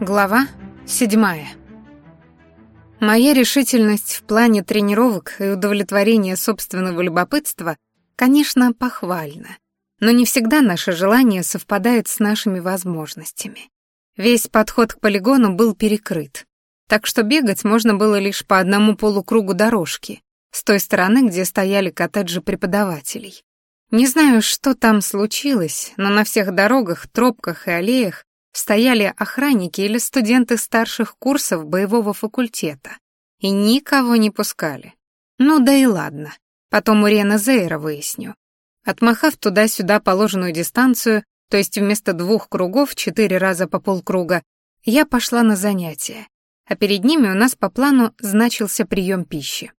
Глава седьмая. Моя решительность в плане тренировок и удовлетворения собственного любопытства, конечно, похвальна. Но не всегда наше желание совпадает с нашими возможностями. Весь подход к полигону был перекрыт, так что бегать можно было лишь по одному полукругу дорожки, с той стороны, где стояли коттеджи преподавателей. Не знаю, что там случилось, но на всех дорогах, тропках и аллеях стояли охранники или студенты старших курсов боевого факультета и никого не пускали. Ну да и ладно, потом у Рена Зейра выясню. Отмахав туда-сюда положенную дистанцию, то есть вместо двух кругов четыре раза по полкруга, я пошла на занятия, а перед ними у нас по плану значился прием пищи.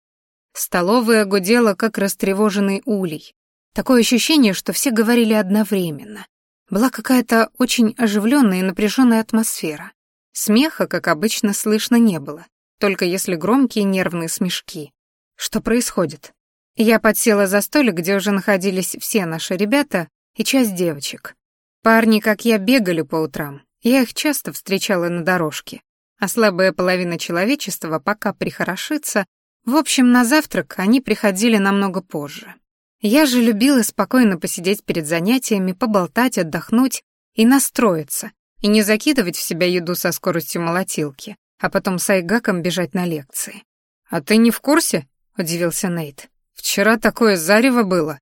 Столовая гудела, как растревоженный улей. Такое ощущение, что все говорили одновременно. Была какая-то очень оживленная и напряженная атмосфера. Смеха, как обычно, слышно не было, только если громкие нервные смешки. Что происходит? Я подсела за столик, где уже находились все наши ребята и часть девочек. Парни, как я, бегали по утрам. Я их часто встречала на дорожке. А слабая половина человечества пока прихорошится. В общем, на завтрак они приходили намного позже. Я же любила спокойно посидеть перед занятиями, поболтать, отдохнуть и настроиться, и не закидывать в себя еду со скоростью молотилки, а потом с айгаком бежать на лекции. «А ты не в курсе?» — удивился Нейт. «Вчера такое зарево было».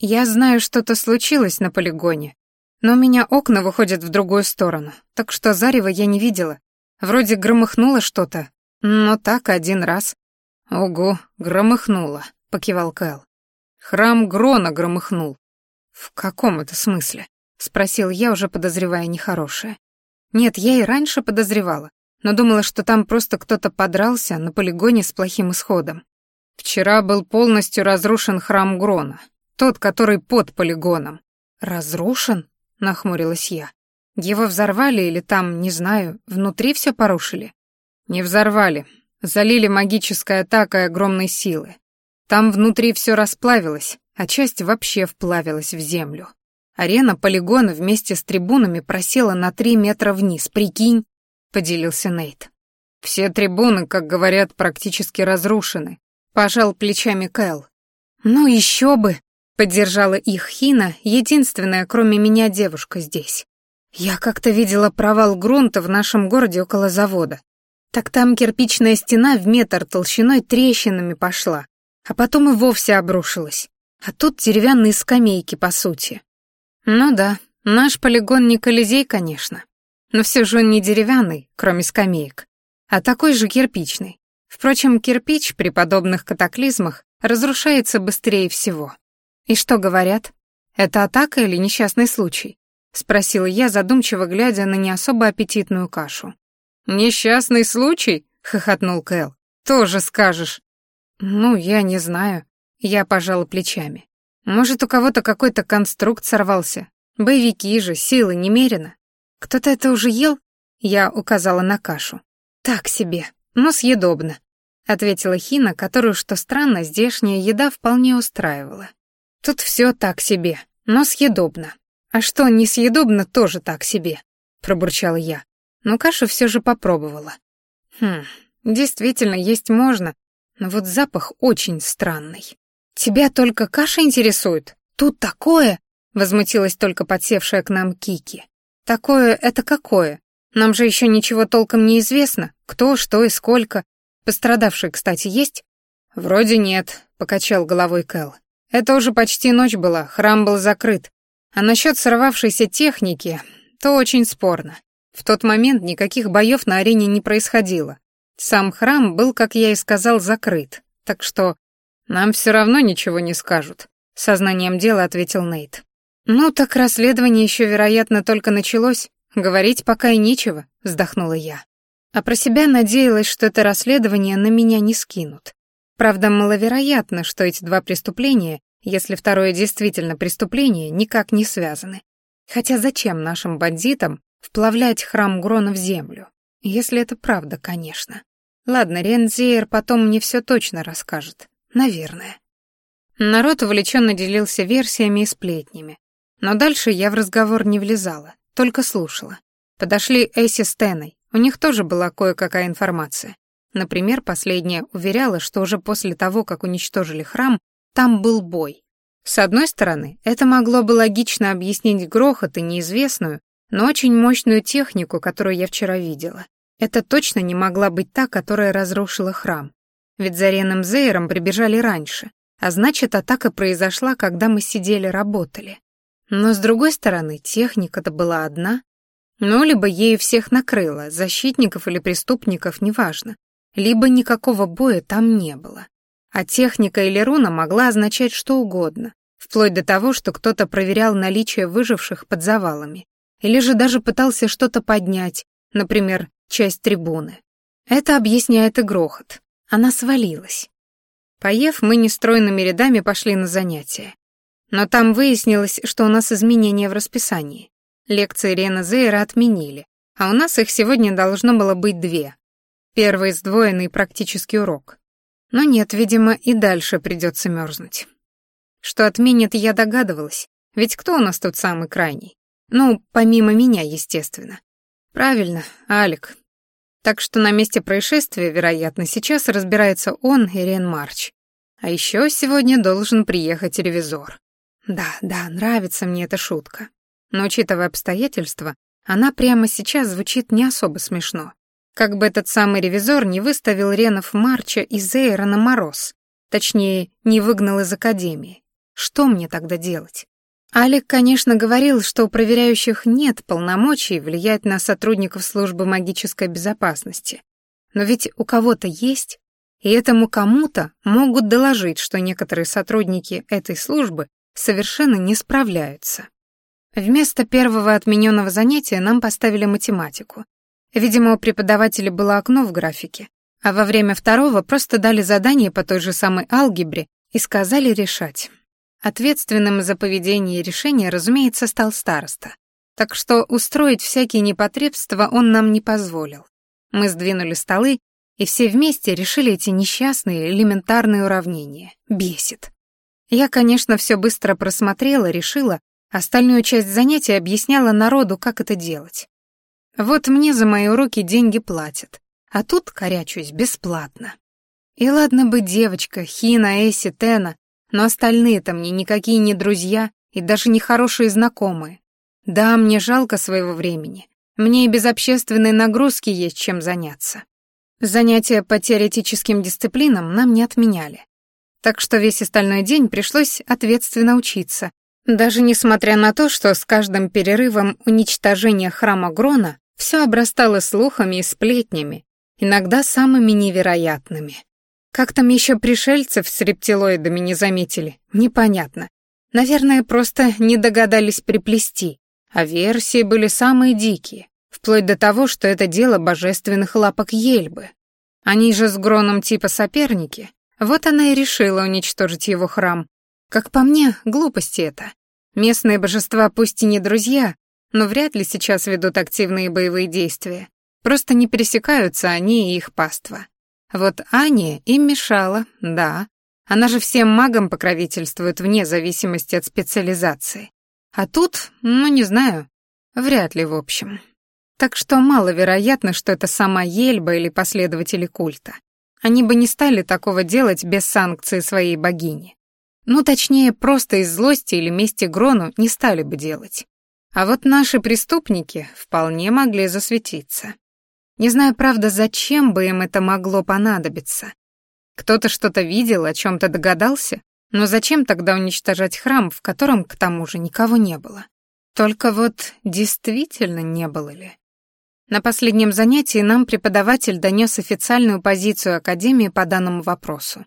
«Я знаю, что-то случилось на полигоне, но у меня окна выходят в другую сторону, так что зарева я не видела. Вроде громыхнуло что-то, но так один раз». «Ого, громыхнуло», — покивал Кэл. Храм Грона громыхнул. В каком это смысле? Спросил я, уже подозревая нехорошее. Нет, я и раньше подозревала, но думала, что там просто кто-то подрался на полигоне с плохим исходом. Вчера был полностью разрушен храм Грона, тот, который под полигоном. Разрушен? Нахмурилась я. Его взорвали или там, не знаю, внутри все порушили? Не взорвали, залили магической атакой огромной силы. Там внутри все расплавилось, а часть вообще вплавилась в землю. Арена полигона вместе с трибунами просела на три метра вниз, прикинь, поделился Нейт. Все трибуны, как говорят, практически разрушены, пожал плечами Кэл. Ну еще бы, поддержала их Хина, единственная, кроме меня, девушка здесь. Я как-то видела провал грунта в нашем городе около завода. Так там кирпичная стена в метр толщиной трещинами пошла, а потом и вовсе обрушилась. А тут деревянные скамейки, по сути. Ну да, наш полигон не Колизей, конечно. Но все же он не деревянный, кроме скамеек, а такой же кирпичный. Впрочем, кирпич при подобных катаклизмах разрушается быстрее всего. И что говорят? Это атака или несчастный случай? Спросила я, задумчиво глядя на не особо аппетитную кашу. «Несчастный случай?» — хохотнул Кэл. «Тоже скажешь. «Ну, я не знаю». Я пожала плечами. «Может, у кого-то какой-то конструкт сорвался? Боевики же, силы немерено. Кто-то это уже ел?» Я указала на кашу. «Так себе, но съедобно», — ответила Хина, которую, что странно, здешняя еда вполне устраивала. «Тут все так себе, но съедобно. А что несъедобно, тоже так себе», — пробурчала я. Но кашу все же попробовала. «Хм, действительно, есть можно, но вот запах очень странный. Тебя только каша интересует? Тут такое? Возмутилась только подсевшая к нам Кики. Такое это какое? Нам же еще ничего толком не известно. Кто, что и сколько. Пострадавшие, кстати, есть? Вроде нет, покачал головой Кэл. Это уже почти ночь была, храм был закрыт. А насчет сорвавшейся техники, то очень спорно. В тот момент никаких боев на арене не происходило. Сам храм был, как я и сказал, закрыт, так что нам все равно ничего не скажут, сознанием дела ответил Нейт. Ну так расследование еще, вероятно, только началось, говорить пока и нечего, вздохнула я. А про себя надеялась, что это расследование на меня не скинут. Правда, маловероятно, что эти два преступления, если второе действительно преступление, никак не связаны. Хотя зачем нашим бандитам вплавлять храм Грона в землю? Если это правда, конечно. Ладно, Рензиер потом мне все точно расскажет. Наверное. Народ увлеченно делился версиями и сплетнями. Но дальше я в разговор не влезала, только слушала. Подошли Эсси с Теной. У них тоже была кое-какая информация. Например, последняя уверяла, что уже после того, как уничтожили храм, там был бой. С одной стороны, это могло бы логично объяснить грохот и неизвестную, но очень мощную технику, которую я вчера видела. Это точно не могла быть та, которая разрушила храм. Ведь за Реном Зейером прибежали раньше, а значит, атака произошла, когда мы сидели работали. Но с другой стороны, техника-то была одна. Ну, либо ею всех накрыло, защитников или преступников, неважно. Либо никакого боя там не было. А техника или руна могла означать что угодно, вплоть до того, что кто-то проверял наличие выживших под завалами. Или же даже пытался что-то поднять, например, часть трибуны. Это объясняет и грохот. Она свалилась. Поев, мы нестройными рядами пошли на занятия. Но там выяснилось, что у нас изменения в расписании. Лекции Рена Зейра отменили, а у нас их сегодня должно было быть две. Первый сдвоенный практический урок. Но нет, видимо, и дальше придется мерзнуть. Что отменят, я догадывалась, ведь кто у нас тут самый крайний? Ну, помимо меня, естественно. Правильно, Алик. Так что на месте происшествия, вероятно, сейчас разбирается он и Рен Марч. А еще сегодня должен приехать ревизор. Да, да, нравится мне эта шутка. Но, учитывая обстоятельства, она прямо сейчас звучит не особо смешно. Как бы этот самый ревизор не выставил Ренов Марча и Зейра мороз. Точнее, не выгнал из академии. Что мне тогда делать? Алик, конечно, говорил, что у проверяющих нет полномочий влиять на сотрудников службы магической безопасности. Но ведь у кого-то есть, и этому кому-то могут доложить, что некоторые сотрудники этой службы совершенно не справляются. Вместо первого отмененного занятия нам поставили математику. Видимо, у преподавателя было окно в графике, а во время второго просто дали задание по той же самой алгебре и сказали решать. Ответственным за поведение и решение, разумеется, стал староста. Так что устроить всякие непотребства он нам не позволил. Мы сдвинули столы, и все вместе решили эти несчастные элементарные уравнения. Бесит. Я, конечно, все быстро просмотрела, решила, остальную часть занятий объясняла народу, как это делать. Вот мне за мои уроки деньги платят, а тут корячусь бесплатно. И ладно бы девочка, Хина, Эсси, Тена, но остальные-то мне никакие не друзья и даже не хорошие знакомые. Да, мне жалко своего времени. Мне и без общественной нагрузки есть чем заняться. Занятия по теоретическим дисциплинам нам не отменяли так что весь остальной день пришлось ответственно учиться, даже несмотря на то, что с каждым перерывом уничтожения храма Грона все обрастало слухами и сплетнями, иногда самыми невероятными. Как там еще пришельцев с рептилоидами не заметили, непонятно. Наверное, просто не догадались приплести, а версии были самые дикие, вплоть до того, что это дело божественных лапок Ельбы. Они же с Гроном типа соперники, вот она и решила уничтожить его храм. Как по мне, глупости это. Местные божества пусть и не друзья, но вряд ли сейчас ведут активные боевые действия. Просто не пересекаются они и их паства. Вот Аня им мешала, да. Она же всем магам покровительствует вне зависимости от специализации. А тут, ну не знаю, вряд ли в общем. Так что маловероятно, что это сама Ельба или последователи культа. Они бы не стали такого делать без санкции своей богини. Ну, точнее, просто из злости или мести Грону не стали бы делать. А вот наши преступники вполне могли засветиться. Не знаю, правда, зачем бы им это могло понадобиться. Кто-то что-то видел, о чем-то догадался, но зачем тогда уничтожать храм, в котором, к тому же, никого не было? Только вот действительно не было ли? На последнем занятии нам преподаватель донес официальную позицию Академии по данному вопросу.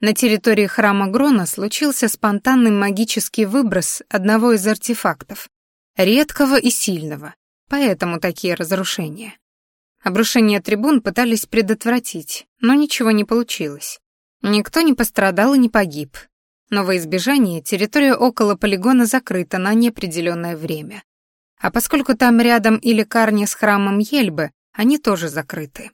На территории храма Грона случился спонтанный магический выброс одного из артефактов, редкого и сильного, поэтому такие разрушения. Обрушение трибун пытались предотвратить, но ничего не получилось. Никто не пострадал и не погиб. Но во избежание территория около полигона закрыта на неопределенное время. А поскольку там рядом и лекарня с храмом Ельбы, они тоже закрыты.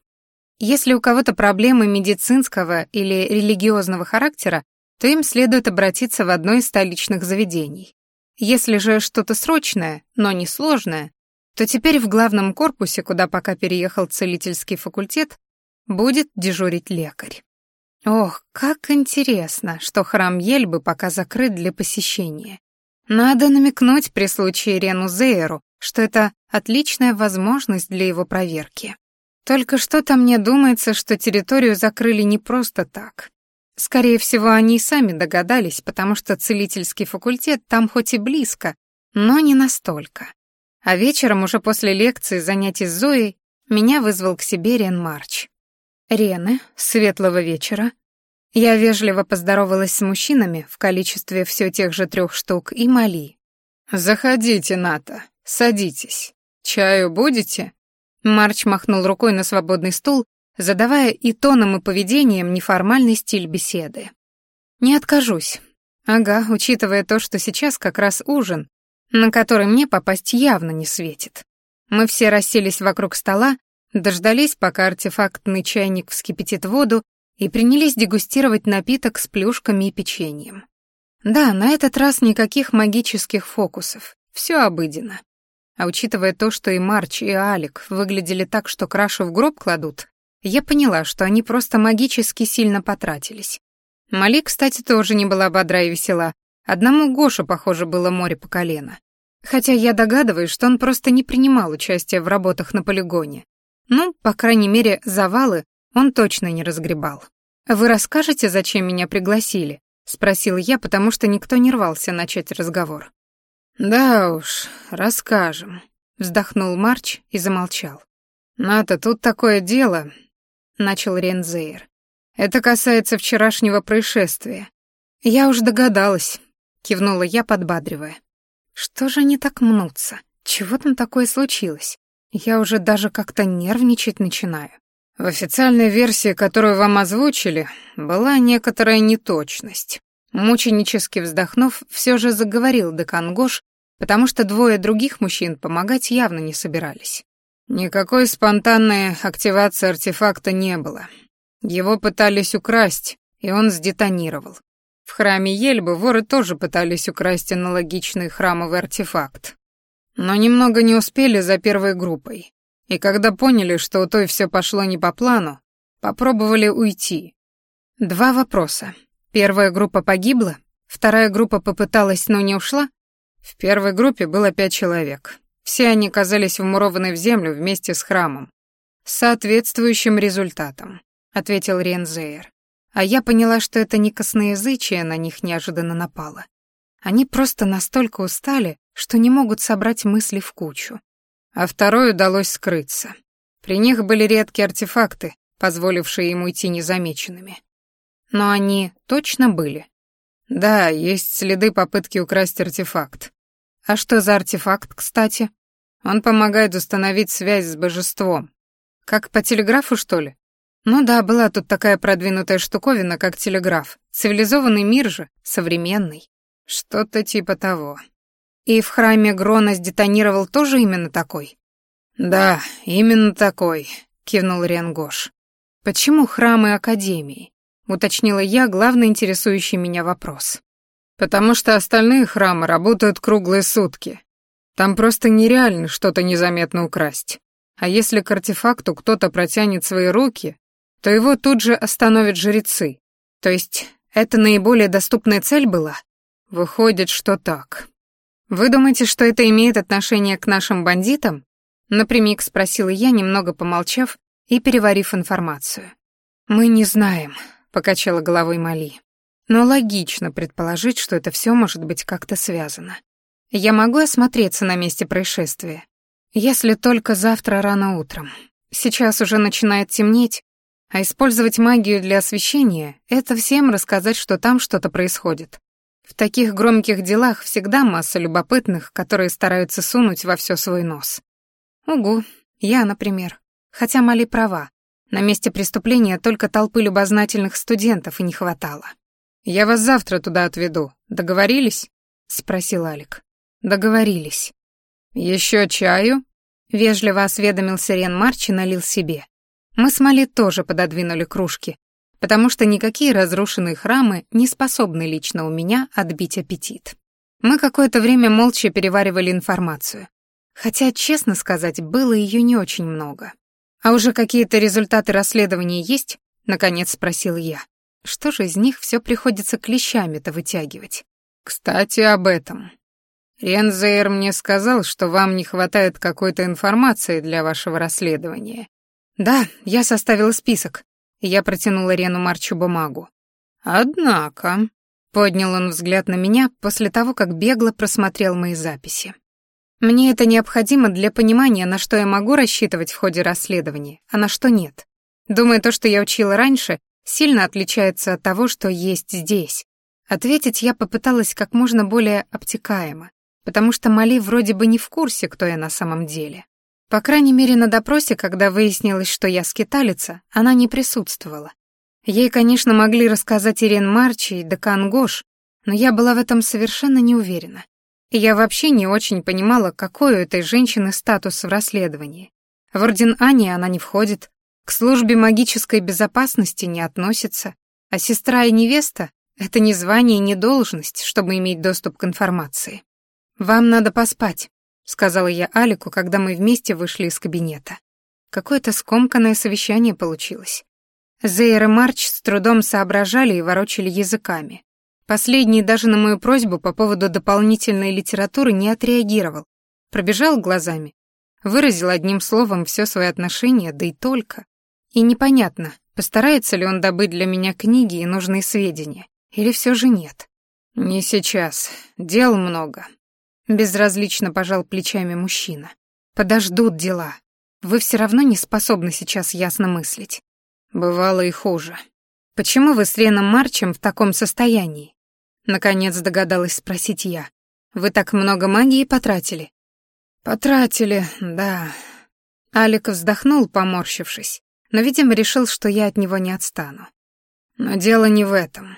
Если у кого-то проблемы медицинского или религиозного характера, то им следует обратиться в одно из столичных заведений. Если же что-то срочное, но не сложное, то теперь в главном корпусе, куда пока переехал целительский факультет, будет дежурить лекарь. Ох, как интересно, что храм Ельбы пока закрыт для посещения. Надо намекнуть при случае Рену Зейеру, что это отличная возможность для его проверки. Только что-то мне думается, что территорию закрыли не просто так. Скорее всего, они и сами догадались, потому что целительский факультет там хоть и близко, но не настолько. А вечером, уже после лекции занятий с Зоей, меня вызвал к себе Рен Марч. «Рены, светлого вечера». Я вежливо поздоровалась с мужчинами в количестве все тех же трех штук и Мали. «Заходите, Ната, садитесь. Чаю будете?» Марч махнул рукой на свободный стул, задавая и тоном, и поведением неформальный стиль беседы. «Не откажусь. Ага, учитывая то, что сейчас как раз ужин, на который мне попасть явно не светит. Мы все расселись вокруг стола, дождались, пока артефактный чайник вскипятит воду, и принялись дегустировать напиток с плюшками и печеньем. Да, на этот раз никаких магических фокусов, все обыденно. А учитывая то, что и Марч, и Алик выглядели так, что крашу в гроб кладут, я поняла, что они просто магически сильно потратились. Мали, кстати, тоже не была бодра и весела, Одному Гоше, похоже, было море по колено. Хотя я догадываюсь, что он просто не принимал участия в работах на полигоне. Ну, по крайней мере, завалы он точно не разгребал. «Вы расскажете, зачем меня пригласили?» — спросил я, потому что никто не рвался начать разговор. «Да уж, расскажем», — вздохнул Марч и замолчал. «Ната, тут такое дело», — начал Рензейр. «Это касается вчерашнего происшествия. Я уж догадалась, кивнула я, подбадривая. Что же они так мнутся? Чего там такое случилось? Я уже даже как-то нервничать начинаю. В официальной версии, которую вам озвучили, была некоторая неточность. Мученически вздохнув, все же заговорил декан Гош, потому что двое других мужчин помогать явно не собирались. Никакой спонтанной активации артефакта не было. Его пытались украсть, и он сдетонировал. В храме Ельбы воры тоже пытались украсть аналогичный храмовый артефакт. Но немного не успели за первой группой. И когда поняли, что у той все пошло не по плану, попробовали уйти. Два вопроса. Первая группа погибла, вторая группа попыталась, но не ушла. В первой группе было пять человек. Все они оказались вмурованы в землю вместе с храмом. С соответствующим результатом, ответил Рензейер. А я поняла, что это не косноязычие на них неожиданно напало. Они просто настолько устали, что не могут собрать мысли в кучу. А второй удалось скрыться. При них были редкие артефакты, позволившие им уйти незамеченными. Но они точно были? Да, есть следы попытки украсть артефакт. А что за артефакт, кстати? Он помогает установить связь с божеством. Как по телеграфу, что ли? Ну да, была тут такая продвинутая штуковина, как телеграф. Цивилизованный мир же, современный. Что-то типа того. И в храме Грона сдетонировал тоже именно такой? Да, именно такой, кивнул Ренгош. Почему храмы Академии? Уточнила я главный интересующий меня вопрос. Потому что остальные храмы работают круглые сутки. Там просто нереально что-то незаметно украсть. А если к артефакту кто-то протянет свои руки, то его тут же остановят жрецы. То есть это наиболее доступная цель была? Выходит, что так. Вы думаете, что это имеет отношение к нашим бандитам? Напрямик спросила я, немного помолчав и переварив информацию. Мы не знаем, покачала головой Мали. Но логично предположить, что это все может быть как-то связано. Я могу осмотреться на месте происшествия, если только завтра рано утром. Сейчас уже начинает темнеть, а использовать магию для освещения — это всем рассказать, что там что-то происходит. В таких громких делах всегда масса любопытных, которые стараются сунуть во все свой нос. Угу, я, например. Хотя Мали права. На месте преступления только толпы любознательных студентов и не хватало. «Я вас завтра туда отведу. Договорились?» — спросил Алик. «Договорились». «Еще чаю?» — вежливо осведомился Рен Марч и налил себе. Мы с Мали тоже пододвинули кружки, потому что никакие разрушенные храмы не способны лично у меня отбить аппетит. Мы какое-то время молча переваривали информацию. Хотя, честно сказать, было ее не очень много. «А уже какие-то результаты расследования есть?» — наконец спросил я. «Что же из них все приходится клещами-то вытягивать?» «Кстати, об этом. Рензейр мне сказал, что вам не хватает какой-то информации для вашего расследования». «Да, я составила список». Я протянула Рену Марчу бумагу. «Однако...» — поднял он взгляд на меня после того, как бегло просмотрел мои записи. Мне это необходимо для понимания, на что я могу рассчитывать в ходе расследования, а на что нет. Думаю, то, что я учила раньше, сильно отличается от того, что есть здесь. Ответить я попыталась как можно более обтекаемо, потому что Мали вроде бы не в курсе, кто я на самом деле. По крайней мере, на допросе, когда выяснилось, что я скиталица, она не присутствовала. Ей, конечно, могли рассказать Ирен Марчи и Декан Гош, но я была в этом совершенно не уверена. Я вообще не очень понимала, какой у этой женщины статус в расследовании. В Орден Ани она не входит, к службе магической безопасности не относится, а сестра и невеста — это не звание и не должность, чтобы иметь доступ к информации. «Вам надо поспать», — сказала я Алику, когда мы вместе вышли из кабинета. Какое-то скомканное совещание получилось. Зейр и Марч с трудом соображали и ворочали языками. Последний даже на мою просьбу по поводу дополнительной литературы не отреагировал. Пробежал глазами, выразил одним словом все свои отношения, да и только. И непонятно, постарается ли он добыть для меня книги и нужные сведения, или все же нет. «Не сейчас, дел много», — безразлично пожал плечами мужчина. «Подождут дела. Вы все равно не способны сейчас ясно мыслить». «Бывало и хуже». «Почему вы с Реном Марчем в таком состоянии?» Наконец догадалась спросить я. «Вы так много магии потратили?» «Потратили, да». Алик вздохнул, поморщившись, но, видимо, решил, что я от него не отстану. Но дело не в этом.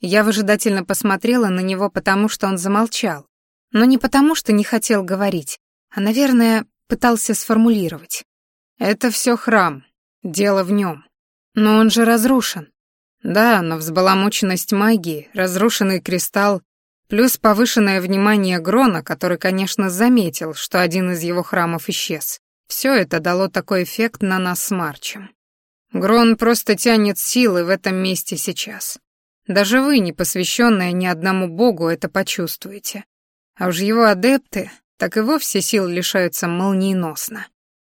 Я выжидательно посмотрела на него, потому что он замолчал. Но не потому, что не хотел говорить, а, наверное, пытался сформулировать. «Это все храм. Дело в нем. Но он же разрушен. Да, но взбаламученность магии, разрушенный кристалл, плюс повышенное внимание Грона, который, конечно, заметил, что один из его храмов исчез. Все это дало такой эффект на нас с Марчем. Грон просто тянет силы в этом месте сейчас. Даже вы, не посвященные ни одному богу, это почувствуете. А уж его адепты так и вовсе сил лишаются молниеносно.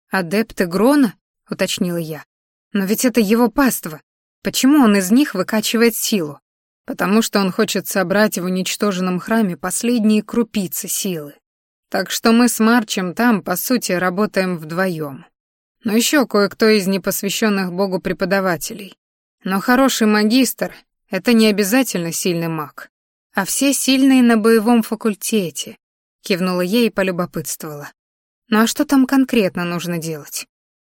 «Адепты Грона?» — уточнила я. «Но ведь это его паства. Почему он из них выкачивает силу? Потому что он хочет собрать в уничтоженном храме последние крупицы силы. Так что мы с Марчем там, по сути, работаем вдвоем. Но еще кое-кто из непосвященных Богу преподавателей. Но хороший магистр — это не обязательно сильный маг. А все сильные на боевом факультете, кивнула ей и полюбопытствовала. Ну а что там конкретно нужно делать?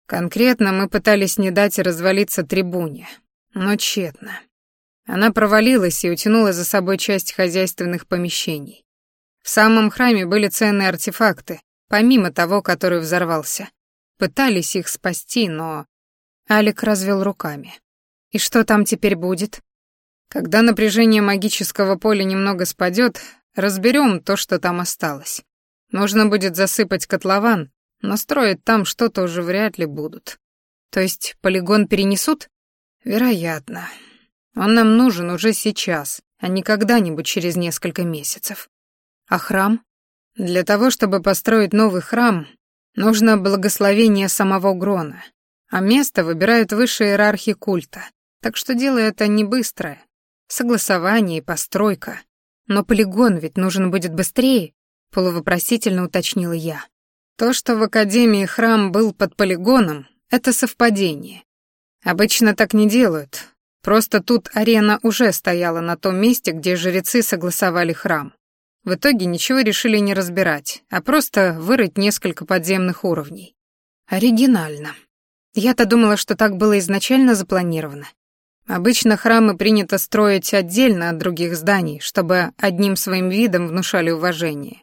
Конкретно мы пытались не дать развалиться трибуне, но тщетно. Она провалилась и утянула за собой часть хозяйственных помещений. В самом храме были ценные артефакты, помимо того, который взорвался. Пытались их спасти, но... Алик развел руками. «И что там теперь будет?» «Когда напряжение магического поля немного спадет, разберем то, что там осталось. Нужно будет засыпать котлован, но строить там что-то уже вряд ли будут». «То есть полигон перенесут?» Вероятно. Он нам нужен уже сейчас, а не когда-нибудь через несколько месяцев. А храм? Для того, чтобы построить новый храм, нужно благословение самого Грона, а место выбирают высшие иерархи культа. Так что дело это не быстрое. Согласование и постройка. Но полигон ведь нужен будет быстрее, полувопросительно уточнила я. То, что в Академии храм был под полигоном, это совпадение. Обычно так не делают. Просто тут арена уже стояла на том месте, где жрецы согласовали храм. В итоге ничего решили не разбирать, а просто вырыть несколько подземных уровней. Оригинально. Я-то думала, что так было изначально запланировано. Обычно храмы принято строить отдельно от других зданий, чтобы одним своим видом внушали уважение.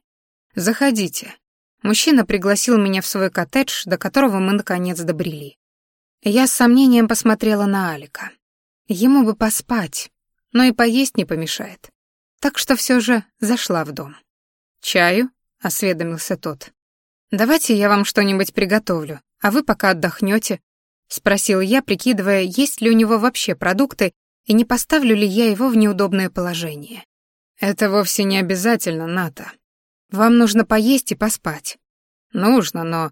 Заходите. Мужчина пригласил меня в свой коттедж, до которого мы наконец добрели. Я с сомнением посмотрела на Алика. Ему бы поспать, но и поесть не помешает. Так что все же зашла в дом. «Чаю?» — осведомился тот. «Давайте я вам что-нибудь приготовлю, а вы пока отдохнете», — спросил я, прикидывая, есть ли у него вообще продукты и не поставлю ли я его в неудобное положение. «Это вовсе не обязательно, Ната. Вам нужно поесть и поспать». «Нужно, но...»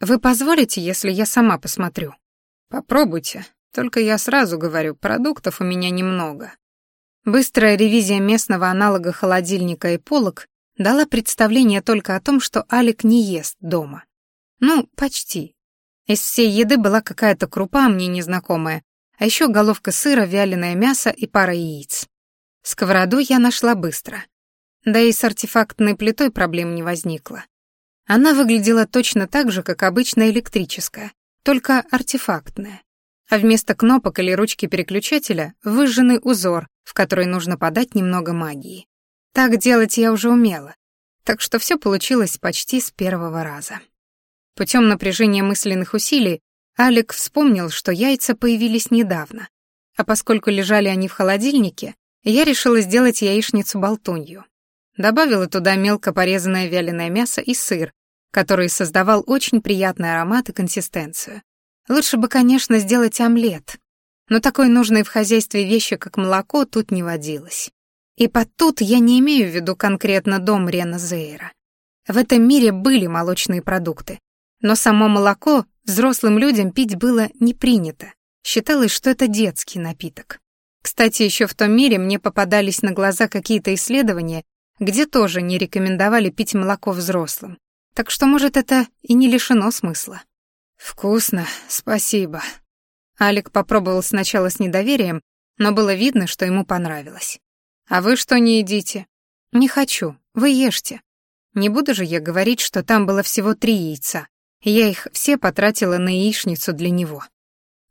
«Вы позволите, если я сама посмотрю?» «Попробуйте. Только я сразу говорю, продуктов у меня немного». Быстрая ревизия местного аналога холодильника и полок дала представление только о том, что Алик не ест дома. Ну, почти. Из всей еды была какая-то крупа мне незнакомая, а еще головка сыра, вяленое мясо и пара яиц. Сковороду я нашла быстро. Да и с артефактной плитой проблем не возникло. Она выглядела точно так же, как обычная электрическая, только артефактная. А вместо кнопок или ручки переключателя выжженный узор, в который нужно подать немного магии. Так делать я уже умела, так что все получилось почти с первого раза. Путем напряжения мысленных усилий Алик вспомнил, что яйца появились недавно, а поскольку лежали они в холодильнике, я решила сделать яичницу-болтунью. Добавила туда мелко порезанное вяленое мясо и сыр, который создавал очень приятный аромат и консистенцию. Лучше бы, конечно, сделать омлет, но такой нужной в хозяйстве вещи, как молоко, тут не водилось. И под «тут» я не имею в виду конкретно дом Рена Зейра. В этом мире были молочные продукты, но само молоко Взрослым людям пить было не принято. Считалось, что это детский напиток. Кстати, еще в том мире мне попадались на глаза какие-то исследования, где тоже не рекомендовали пить молоко взрослым. Так что, может, это и не лишено смысла. «Вкусно, спасибо». Алик попробовал сначала с недоверием, но было видно, что ему понравилось. «А вы что не едите?» «Не хочу, вы ешьте. Не буду же я говорить, что там было всего три яйца, я их все потратила на яичницу для него.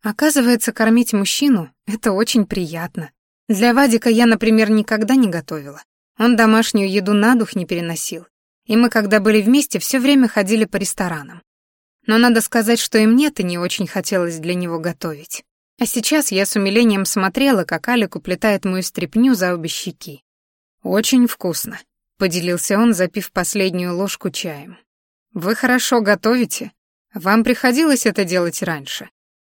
Оказывается, кормить мужчину — это очень приятно. Для Вадика я, например, никогда не готовила. Он домашнюю еду на дух не переносил. И мы, когда были вместе, все время ходили по ресторанам. Но надо сказать, что и мне-то не очень хотелось для него готовить. А сейчас я с умилением смотрела, как Алик уплетает мою стряпню за обе щеки. «Очень вкусно», — поделился он, запив последнюю ложку чаем. Вы хорошо готовите. Вам приходилось это делать раньше.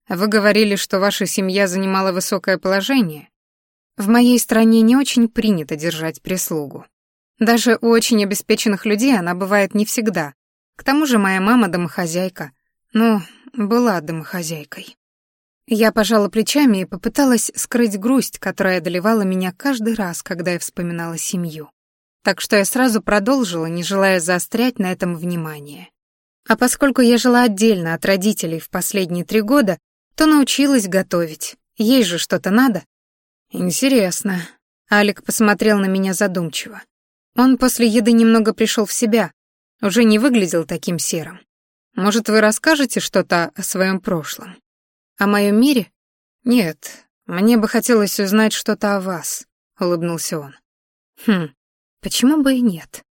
Вы говорили, что ваша семья занимала высокое положение. В моей стране не очень принято держать прислугу. Даже у очень обеспеченных людей она бывает не всегда. К тому же моя мама домохозяйка. Ну, была домохозяйкой. Я пожала плечами и попыталась скрыть грусть, которая одолевала меня каждый раз, когда я вспоминала семью так что я сразу продолжила, не желая заострять на этом внимание. А поскольку я жила отдельно от родителей в последние три года, то научилась готовить. Ей же что-то надо. Интересно. Алик посмотрел на меня задумчиво. Он после еды немного пришел в себя, уже не выглядел таким серым. Может, вы расскажете что-то о своем прошлом? О моем мире? Нет, мне бы хотелось узнать что-то о вас, улыбнулся он. Хм, Почему бы и нет?